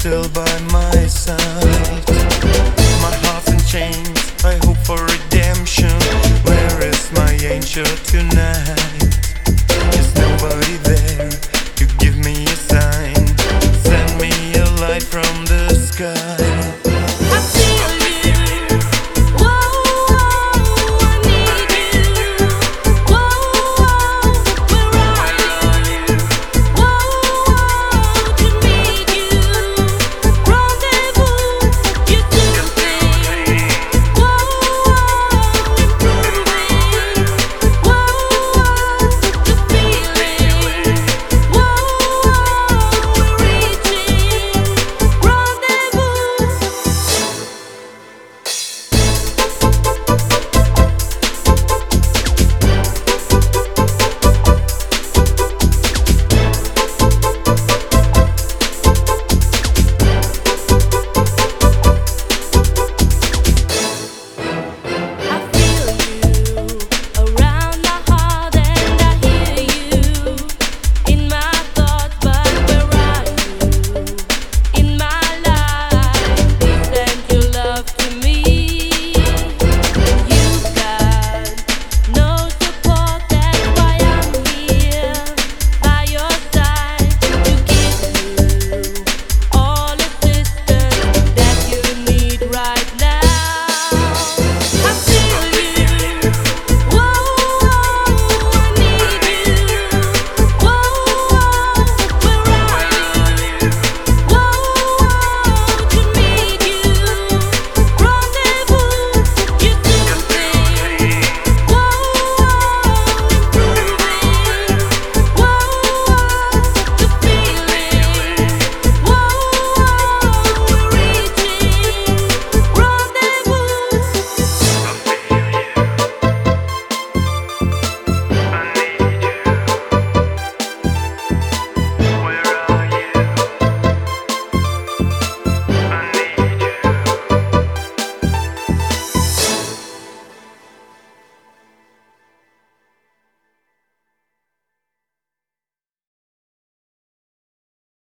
still by my side. My heart's in chains, I hope for redemption. Where is my angel tonight? Is nobody there to give me a sign? Send me a light from the sky.